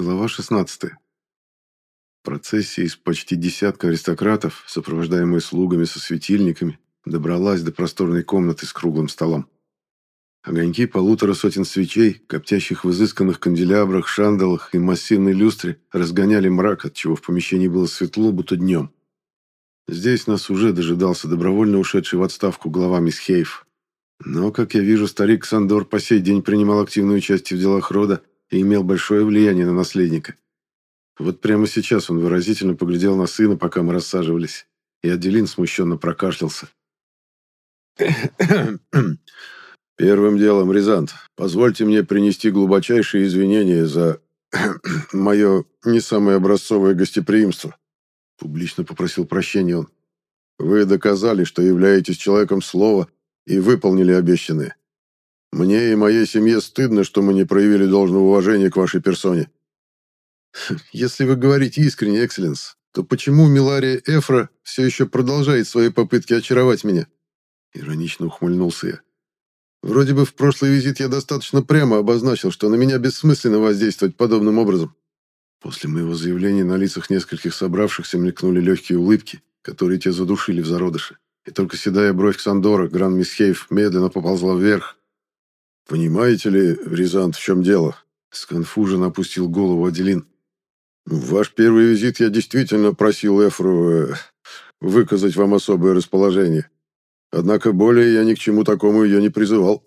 Глава 16. Процессия из почти десятка аристократов, сопровождаемая слугами со светильниками, добралась до просторной комнаты с круглым столом. Огоньки полутора сотен свечей, коптящих в изысканных канделябрах, шандалах и массивной люстре, разгоняли мрак, отчего в помещении было светло, будто днем. Здесь нас уже дожидался добровольно ушедший в отставку глава Мисхейф. Но, как я вижу, старик Сандор по сей день принимал активное участие в делах рода и имел большое влияние на наследника. Вот прямо сейчас он выразительно поглядел на сына, пока мы рассаживались, и Аделин смущенно прокашлялся. «Первым делом, Рязант, позвольте мне принести глубочайшие извинения за мое не самое образцовое гостеприимство», публично попросил прощения он. «Вы доказали, что являетесь человеком слова и выполнили обещанное. Мне и моей семье стыдно, что мы не проявили должного уважения к вашей персоне. Если вы говорите искренне, Экселленс, то почему Милария Эфра все еще продолжает свои попытки очаровать меня? Иронично ухмыльнулся я. Вроде бы в прошлый визит я достаточно прямо обозначил, что на меня бессмысленно воздействовать подобным образом. После моего заявления на лицах нескольких собравшихся мелькнули легкие улыбки, которые те задушили в зародыше. И только седая бровь Ксандора, Гран Мисхейв, медленно поползла вверх, «Понимаете ли, Рязант, в чем дело?» Сконфуженно опустил голову Аделин. «В ваш первый визит я действительно просил Эфру э, выказать вам особое расположение. Однако более я ни к чему такому ее не призывал.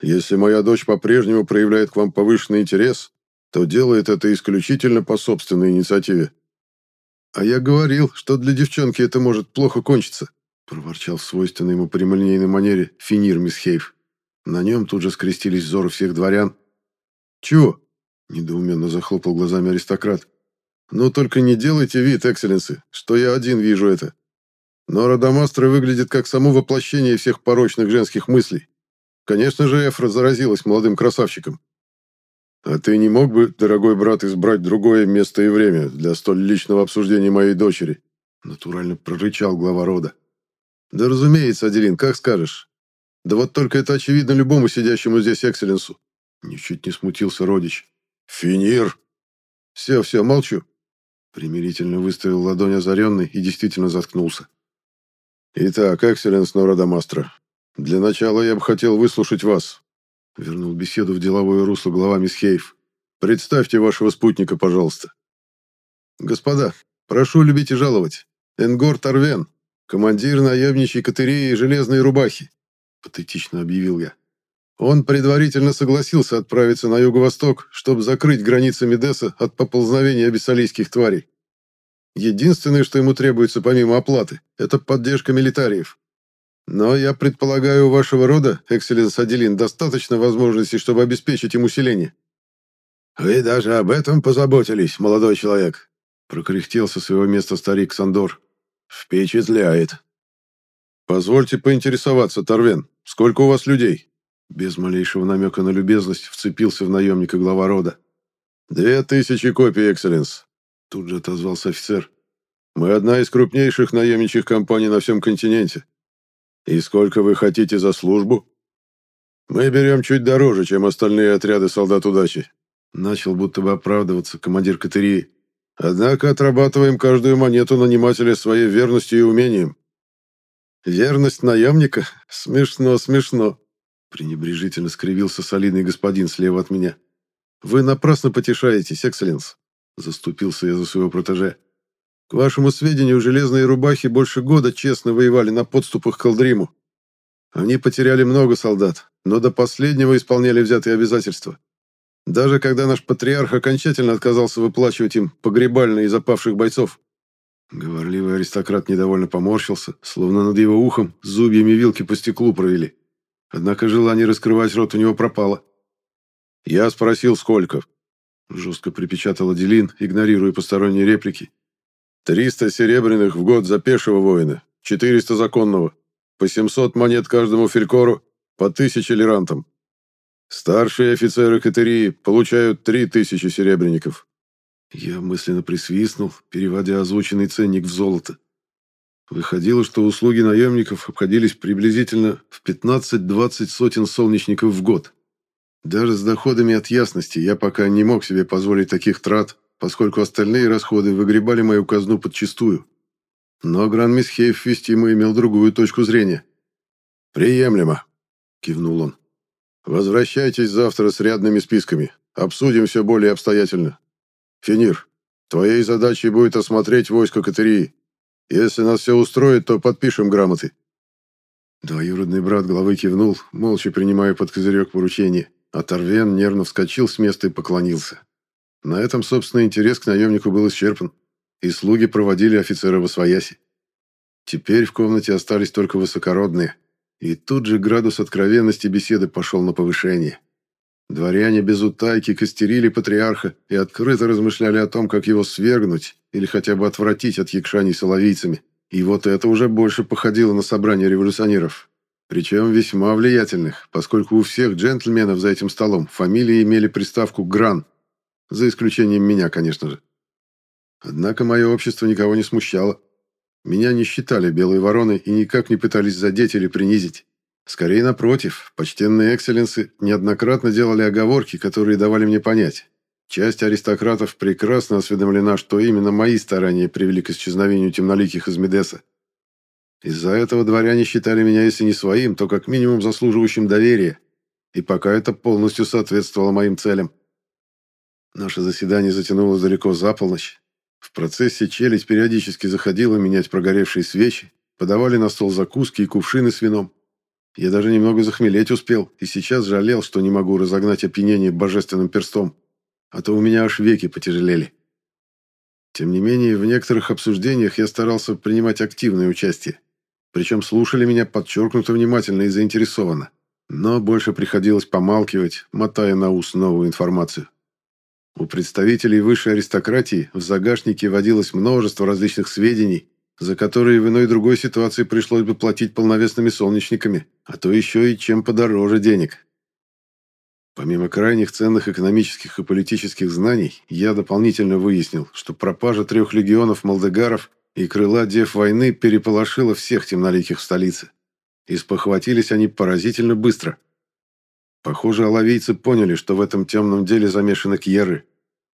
Если моя дочь по-прежнему проявляет к вам повышенный интерес, то делает это исключительно по собственной инициативе». «А я говорил, что для девчонки это может плохо кончиться», проворчал в свойственной ему прямолинейной манере Финир Мисхейв. На нем тут же скрестились взоры всех дворян. «Чего?» – недоуменно захлопал глазами аристократ. «Ну только не делайте вид, экселленсы, что я один вижу это. Но Радамастра выглядит как само воплощение всех порочных женских мыслей. Конечно же, Эфра заразилась молодым красавчиком. А ты не мог бы, дорогой брат, избрать другое место и время для столь личного обсуждения моей дочери?» Натурально прорычал глава рода. «Да разумеется, Аделин, как скажешь. Да вот только это очевидно любому сидящему здесь экселленсу. Ничуть не смутился родич. Финир. Все, все, молчу. Примирительно выставил ладонь озаренный и действительно заткнулся. Итак, экселленс Норадамастра, для начала я бы хотел выслушать вас. Вернул беседу в деловое русло глава Мисхейв. Представьте вашего спутника, пожалуйста. Господа, прошу любить и жаловать. Энгор Тарвен, командир наемничьей катерии и железной рубахи, патетично объявил я. Он предварительно согласился отправиться на юго-восток, чтобы закрыть границы Медеса от поползновения абиссалийских тварей. Единственное, что ему требуется помимо оплаты, это поддержка милитариев. Но я предполагаю, у вашего рода, Экселленс Аделин, достаточно возможностей, чтобы обеспечить им усиление. «Вы даже об этом позаботились, молодой человек», — прокряхтел со своего места старик Сандор. «Впечатляет». «Позвольте поинтересоваться, Торвен, сколько у вас людей?» Без малейшего намека на любезность вцепился в наемника глава рода. «Две тысячи копий, Экселленс», — тут же отозвался офицер. «Мы одна из крупнейших наемничьих компаний на всем континенте. И сколько вы хотите за службу?» «Мы берем чуть дороже, чем остальные отряды солдат удачи», — начал будто бы оправдываться командир катерии. «Однако отрабатываем каждую монету нанимателя своей верностью и умением. «Верность наемника? Смешно, смешно!» Пренебрежительно скривился солидный господин слева от меня. «Вы напрасно потешаетесь, экселленс!» Заступился я за своего протеже. «К вашему сведению, железные рубахи больше года честно воевали на подступах к Халдриму. Они потеряли много солдат, но до последнего исполняли взятые обязательства. Даже когда наш патриарх окончательно отказался выплачивать им погребальные из опавших бойцов. Говорливый аристократ недовольно поморщился, словно над его ухом зубьями вилки по стеклу провели. Однако желание раскрывать рот у него пропало. «Я спросил, сколько?» Жестко припечатал Аделин, игнорируя посторонние реплики. «Триста серебряных в год за пешего воина, четыреста законного, по семьсот монет каждому фелькору, по тысяче лирантам. Старшие офицеры катерии получают три тысячи серебряников, я мысленно присвистнул, переводя озвученный ценник в золото. Выходило, что услуги наемников обходились приблизительно в 15-20 сотен солнечников в год. Даже с доходами от ясности я пока не мог себе позволить таких трат, поскольку остальные расходы выгребали мою казну подчистую. Но Гран-Мисхейф вестимо имел другую точку зрения. «Приемлемо», — кивнул он. «Возвращайтесь завтра с рядными списками. Обсудим все более обстоятельно. Финир, твоей задачей будет осмотреть войско Катерии. Если нас все устроит, то подпишем грамоты». Двоюродный брат главы кивнул, молча принимая под козырек поручение, а Торвен нервно вскочил с места и поклонился. На этом, собственно, интерес к наемнику был исчерпан, и слуги проводили офицера в освояси. Теперь в комнате остались только высокородные, и тут же градус откровенности беседы пошел на повышение. Дворяне без утайки костерили патриарха и открыто размышляли о том, как его свергнуть или хотя бы отвратить от якшаний соловийцами. И вот это уже больше походило на собрание революционеров. Причем весьма влиятельных, поскольку у всех джентльменов за этим столом фамилии имели приставку «Гран», за исключением меня, конечно же. Однако мое общество никого не смущало. Меня не считали белой вороной и никак не пытались задеть или принизить. Скорее, напротив, почтенные экселленсы неоднократно делали оговорки, которые давали мне понять. Часть аристократов прекрасно осведомлена, что именно мои старания привели к исчезновению темноликих из Медеса. Из-за этого дворяне считали меня, если не своим, то как минимум заслуживающим доверия, и пока это полностью соответствовало моим целям. Наше заседание затянулось далеко за полночь. В процессе челядь периодически заходила менять прогоревшие свечи, подавали на стол закуски и кувшины с вином. Я даже немного захмелеть успел, и сейчас жалел, что не могу разогнать опьянение божественным перстом а то у меня аж веки потяжелели. Тем не менее, в некоторых обсуждениях я старался принимать активное участие. Причем слушали меня подчеркнуто внимательно и заинтересованно. Но больше приходилось помалкивать, мотая на ус новую информацию. У представителей высшей аристократии в загашнике водилось множество различных сведений, за которые в иной другой ситуации пришлось бы платить полновесными солнечниками, а то еще и чем подороже денег. Помимо крайних ценных экономических и политических знаний, я дополнительно выяснил, что пропажа трех легионов молдегаров и крыла дев войны переполошила всех темноликих в столице. И спохватились они поразительно быстро. Похоже, алавийцы поняли, что в этом темном деле замешаны кьеры.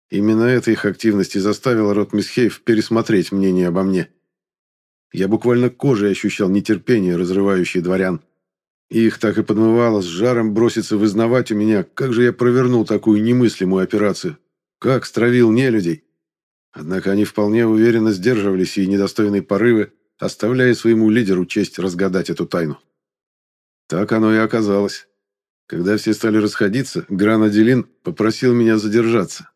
Именно эта их активность и заставила род пересмотреть мнение обо мне. Я буквально кожей ощущал нетерпение, разрывающее дворян. Их так и подмывало с жаром броситься вызнавать у меня, как же я провернул такую немыслимую операцию. Как стравил нелюдей. Однако они вполне уверенно сдерживали сии недостойные порывы, оставляя своему лидеру честь разгадать эту тайну. Так оно и оказалось. Когда все стали расходиться, Гранаделин попросил меня задержаться.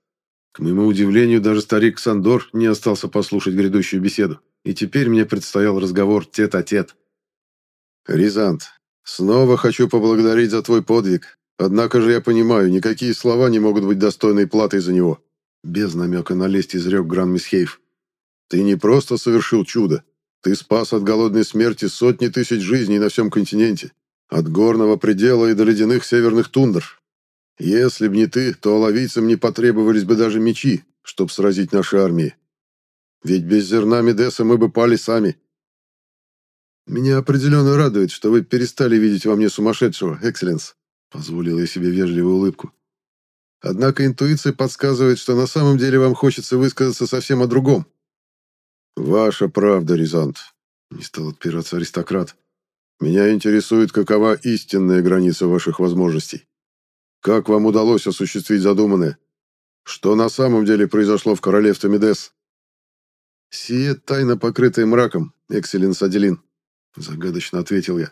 К моему удивлению, даже старик Сандор не остался послушать грядущую беседу, и теперь мне предстоял разговор тет-а-тет. -тет. «Рязант, Снова хочу поблагодарить за твой подвиг. Однако же я понимаю, никакие слова не могут быть достойной платой за него. Без намека на лесть изрек Гран Мисхейв. Ты не просто совершил чудо. Ты спас от голодной смерти сотни тысяч жизней на всем континенте. От горного предела и до ледяных северных тундр. Если б не ты, то оловийцам не потребовались бы даже мечи, чтобы сразить наши армии. Ведь без зерна Медеса мы бы пали сами. «Меня определенно радует, что вы перестали видеть во мне сумасшедшего, Экселленс», — позволил я себе вежливую улыбку. «Однако интуиция подсказывает, что на самом деле вам хочется высказаться совсем о другом». «Ваша правда, Рязант», — не стал отпираться аристократ. «Меня интересует, какова истинная граница ваших возможностей. Как вам удалось осуществить задуманное? Что на самом деле произошло в королевстве Медес?» «Сие тайна, покрытая мраком, Экселленс Аделин», Загадочно ответил я.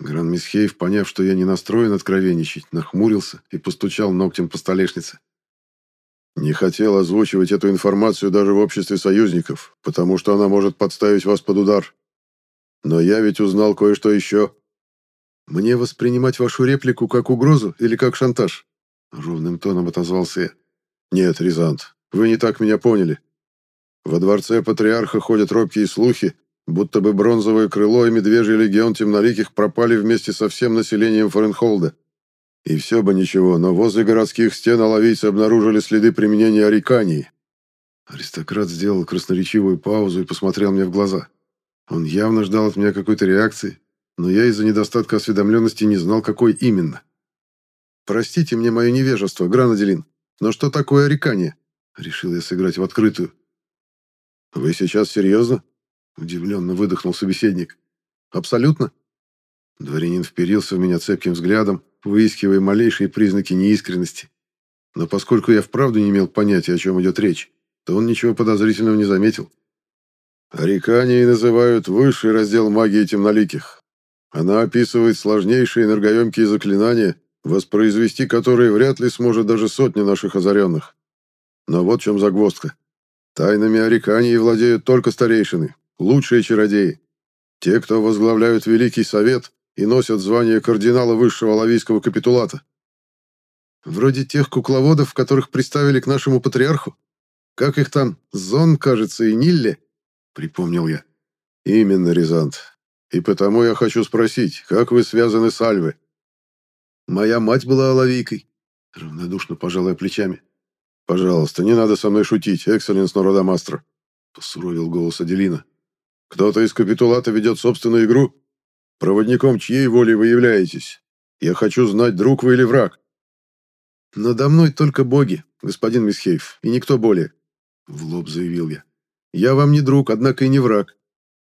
Гран Мисхеев, поняв, что я не настроен откровенничать, нахмурился и постучал ногтем по столешнице. «Не хотел озвучивать эту информацию даже в обществе союзников, потому что она может подставить вас под удар. Но я ведь узнал кое-что еще». «Мне воспринимать вашу реплику как угрозу или как шантаж?» Ровным тоном отозвался я. «Нет, Рязант, вы не так меня поняли. Во дворце патриарха ходят робкие слухи, будто бы бронзовое крыло и медвежий легион темноликих пропали вместе со всем населением Форенхолда. И все бы ничего, но возле городских стен оловийцы обнаружили следы применения арикании. Аристократ сделал красноречивую паузу и посмотрел мне в глаза. Он явно ждал от меня какой-то реакции, но я из-за недостатка осведомленности не знал, какой именно. Простите мне мое невежество, Гранаделин, но что такое орекание? Решил я сыграть в открытую. Вы сейчас серьезно? Удивленно выдохнул собеседник. Абсолютно. Дворянин вперился в меня цепким взглядом, выискивая малейшие признаки неискренности. Но поскольку я вправду не имел понятия, о чем идет речь, то он ничего подозрительного не заметил. Орекание называют высший раздел магии темноликих. Она описывает сложнейшие энергоемкие заклинания, воспроизвести которые вряд ли сможет даже сотни наших озаренных. Но вот в чем загвоздка. Тайнами ореканий владеют только старейшины, лучшие чародеи. Те, кто возглавляют Великий Совет и носят звание кардинала высшего лавийского капитулата. Вроде тех кукловодов, которых приставили к нашему патриарху. Как их там, Зон, кажется, и Нилле? Припомнил я. Именно, Рязант. И потому я хочу спросить, как вы связаны с Альвой? Моя мать была оловийкой. Равнодушно пожалуй плечами. «Пожалуйста, не надо со мной шутить, экселленс Нородомастро», — посуровил голос Аделина. «Кто-то из капитулата ведет собственную игру? Проводником чьей воли вы являетесь? Я хочу знать, друг вы или враг». «Надо мной только боги, господин Мисхейв, и никто более», — в лоб заявил я. «Я вам не друг, однако и не враг.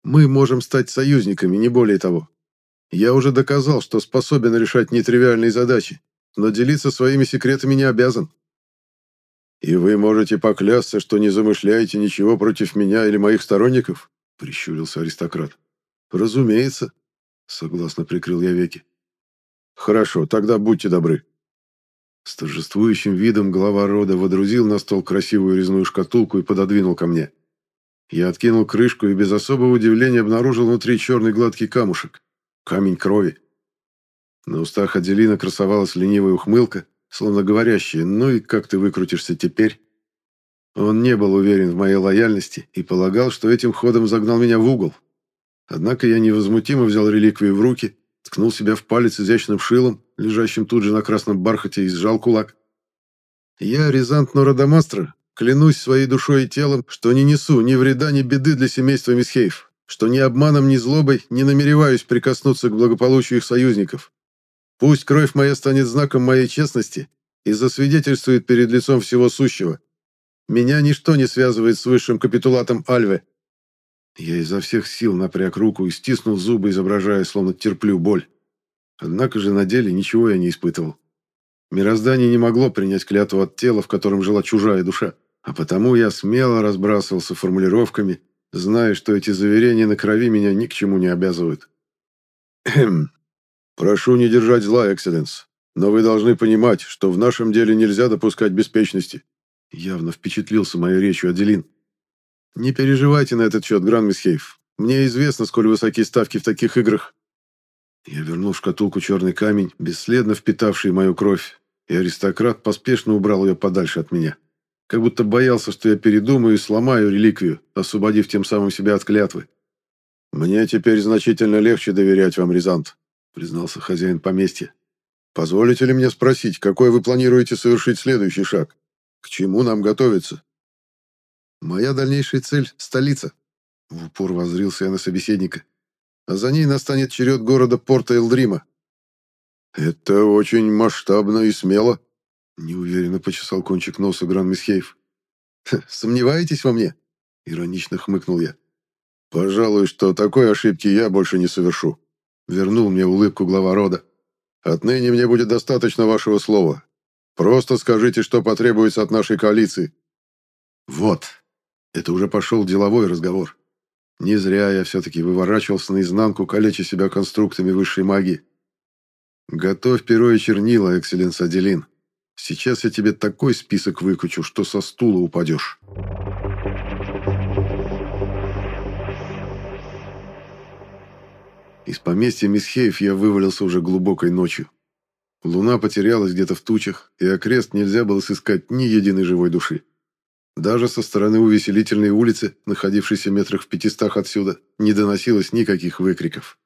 Мы можем стать союзниками, не более того. Я уже доказал, что способен решать нетривиальные задачи, но делиться своими секретами не обязан». «И вы можете поклясться, что не замышляете ничего против меня или моих сторонников?» — прищурился аристократ. «Разумеется», — согласно прикрыл я веки. «Хорошо, тогда будьте добры». С торжествующим видом глава рода водрузил на стол красивую резную шкатулку и пододвинул ко мне. Я откинул крышку и без особого удивления обнаружил внутри черный гладкий камушек. Камень крови. На устах Аделина красовалась ленивая ухмылка, словно говорящие «ну и как ты выкрутишься теперь?». Он не был уверен в моей лояльности и полагал, что этим ходом загнал меня в угол. Однако я невозмутимо взял реликвию в руки, ткнул себя в палец изящным шилом, лежащим тут же на красном бархате, и сжал кулак. «Я, Рязант Нородомастро, клянусь своей душой и телом, что не несу ни вреда, ни беды для семейства Мисхеев, что ни обманом, ни злобой не намереваюсь прикоснуться к благополучию их союзников, Пусть кровь моя станет знаком моей честности и засвидетельствует перед лицом всего сущего. Меня ничто не связывает с высшим капитулатом Альве. Я изо всех сил напряг руку и стиснул зубы, изображая, словно терплю боль. Однако же на деле ничего я не испытывал. Мироздание не могло принять клятву от тела, в котором жила чужая душа, а потому я смело разбрасывался формулировками, зная, что эти заверения на крови меня ни к чему не обязывают. «Хм, «Прошу не держать зла, Экселленс, но вы должны понимать, что в нашем деле нельзя допускать беспечности». Явно впечатлился моей речью Аделин. «Не переживайте на этот счет, Гран Мисхейв. Мне известно, сколь высокие ставки в таких играх». Я вернул в шкатулку черный камень, бесследно впитавший мою кровь, и аристократ поспешно убрал ее подальше от меня. Как будто боялся, что я передумаю и сломаю реликвию, освободив тем самым себя от клятвы. «Мне теперь значительно легче доверять вам, Рязант», признался хозяин поместья. «Позволите ли мне спросить, какой вы планируете совершить следующий шаг? К чему нам готовиться?» «Моя дальнейшая цель — столица», — в упор воззрился я на собеседника. «А за ней настанет черед города Порта Элдрима». «Это очень масштабно и смело», — неуверенно почесал кончик носа Гран Мисхейв. «Сомневаетесь во мне?» — иронично хмыкнул я. «Пожалуй, что такой ошибки я больше не совершу», Вернул мне улыбку глава рода. «Отныне мне будет достаточно вашего слова. Просто скажите, что потребуется от нашей коалиции». Вот. Это уже пошел деловой разговор. Не зря я все-таки выворачивался наизнанку, калеча себя конструктами высшей магии. Готовь перо и чернила, экселленс Аделин. Сейчас я тебе такой список выкучу, что со стула упадешь. Из поместья Мисхеев я вывалился уже глубокой ночью. Луна потерялась где-то в тучах, и окрест нельзя было сыскать ни единой живой души. Даже со стороны увеселительной улицы, находившейся метрах в пятистах отсюда, не доносилось никаких выкриков.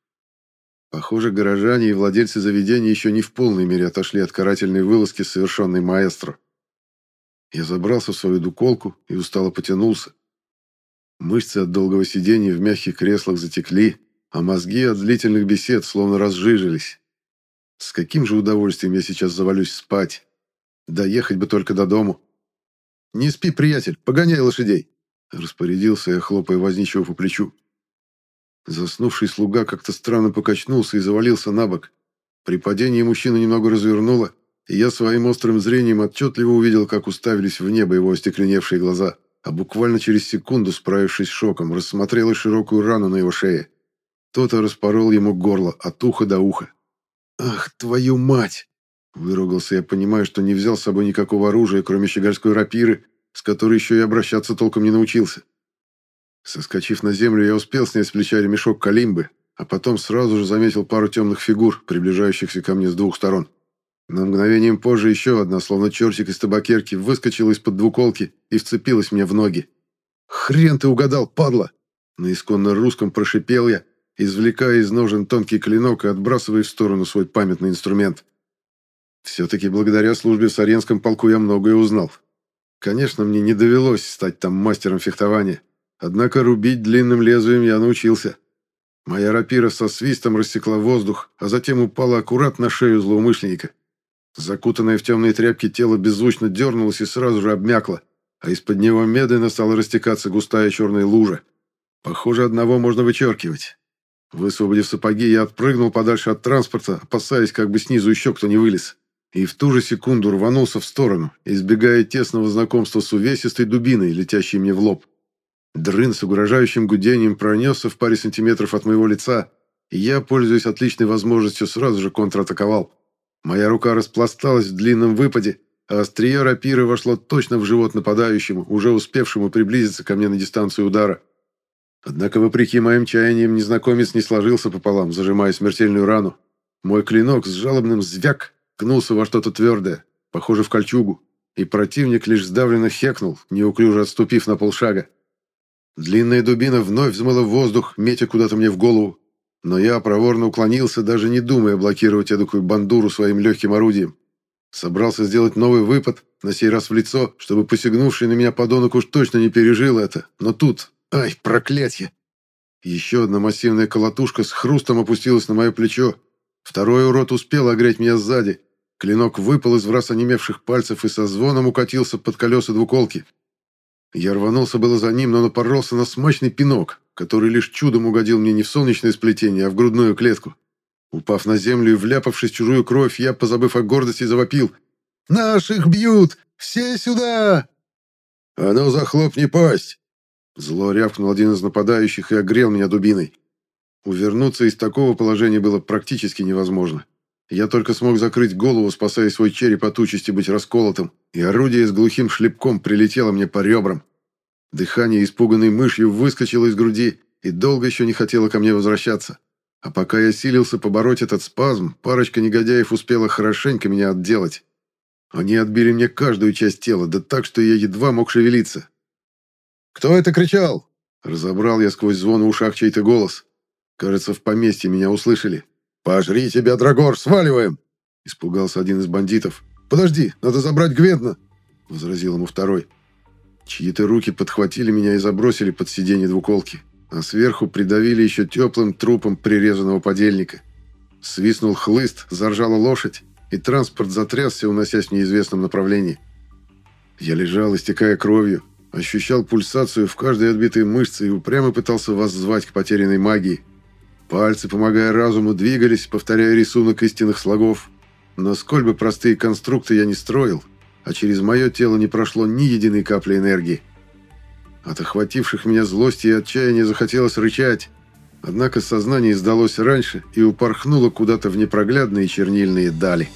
Похоже, горожане и владельцы заведения еще не в полной мере отошли от карательной вылазки, совершенной маэстро. Я забрался в свою дуколку и устало потянулся. Мышцы от долгого сидения в мягких креслах затекли, а мозги от длительных бесед словно разжижились. С каким же удовольствием я сейчас завалюсь спать. Доехать бы только до дому. «Не спи, приятель, погоняй лошадей!» Распорядился я, хлопая возничего по плечу. Заснувший слуга как-то странно покачнулся и завалился на бок. При падении мужчину немного развернуло, и я своим острым зрением отчетливо увидел, как уставились в небо его остекленевшие глаза, а буквально через секунду, справившись с шоком, рассмотрел широкую рану на его шее. Кто-то распорол ему горло от уха до уха. «Ах, твою мать!» Выругался я, понимая, что не взял с собой никакого оружия, кроме щегольской рапиры, с которой еще и обращаться толком не научился. Соскочив на землю, я успел снять с плеча ремешок калимбы, а потом сразу же заметил пару темных фигур, приближающихся ко мне с двух сторон. На мгновением позже еще одна, словно чертик из табакерки, выскочила из-под двуколки и вцепилась мне в ноги. «Хрен ты угадал, падла!» На исконно русском прошипел я, извлекая из ножен тонкий клинок и отбрасывая в сторону свой памятный инструмент. Все-таки благодаря службе в Саренском полку я многое узнал. Конечно, мне не довелось стать там мастером фехтования, однако рубить длинным лезвием я научился. Моя рапира со свистом рассекла воздух, а затем упала аккуратно на шею злоумышленника. Закутанное в темные тряпки тело беззвучно дернулось и сразу же обмякло, а из-под него медленно стала растекаться густая черная лужа. Похоже, одного можно вычеркивать. Высвободив сапоги, я отпрыгнул подальше от транспорта, опасаясь, как бы снизу еще кто не вылез. И в ту же секунду рванулся в сторону, избегая тесного знакомства с увесистой дубиной, летящей мне в лоб. Дрын с угрожающим гудением пронесся в паре сантиметров от моего лица, и я, пользуясь отличной возможностью, сразу же контратаковал. Моя рука распласталась в длинном выпаде, а острие рапиры вошло точно в живот нападающему, уже успевшему приблизиться ко мне на дистанцию удара. Однако, вопреки моим чаяниям, незнакомец не сложился пополам, зажимая смертельную рану. Мой клинок с жалобным звяк кнулся во что-то твердое, похоже в кольчугу, и противник лишь сдавленно хекнул, неуклюже отступив на полшага. Длинная дубина вновь взмыла в воздух, метя куда-то мне в голову, но я проворно уклонился, даже не думая блокировать эдакую бандуру своим легким орудием. Собрался сделать новый выпад, на сей раз в лицо, чтобы посягнувший на меня подонок уж точно не пережил это, но тут Ай, проклятье! Еще одна массивная колотушка с хрустом опустилась на мое плечо. Второй урод успел огреть меня сзади. Клинок выпал из враз онемевших пальцев и со звоном укатился под колеса двуколки. Я рванулся было за ним, но напоролся на смачный пинок, который лишь чудом угодил мне не в солнечное сплетение, а в грудную клетку. Упав на землю и вляпавшись в чужую кровь, я, позабыв о гордости, завопил. «Наших бьют! Все сюда!» «А ну, захлопни пасть!» Зло рявкнул один из нападающих и огрел меня дубиной. Увернуться из такого положения было практически невозможно. Я только смог закрыть голову, спасая свой череп от участи быть расколотым, и орудие с глухим шлепком прилетело мне по ребрам. Дыхание, испуганной мышью, выскочило из груди и долго еще не хотело ко мне возвращаться. А пока я силился побороть этот спазм, парочка негодяев успела хорошенько меня отделать. Они отбили мне каждую часть тела, да так, что я едва мог шевелиться. «Кто это кричал?» Разобрал я сквозь звон в ушах чей-то голос. Кажется, в поместье меня услышали. «Пожри тебя, Драгор, сваливаем!» Испугался один из бандитов. «Подожди, надо забрать Гвендна!» Возразил ему второй. Чьи-то руки подхватили меня и забросили под сиденье двуколки, а сверху придавили еще теплым трупом прирезанного подельника. Свистнул хлыст, заржала лошадь, и транспорт затрясся, уносясь в неизвестном направлении. Я лежал, истекая кровью, Ощущал пульсацию в каждой отбитой мышце и упрямо пытался воззвать к потерянной магии. Пальцы, помогая разуму, двигались, повторяя рисунок истинных слогов. Но сколь бы простые конструкты я не строил, а через мое тело не прошло ни единой капли энергии. От охвативших меня злости и отчаяния захотелось рычать, однако сознание сдалось раньше и упорхнуло куда-то в непроглядные чернильные дали.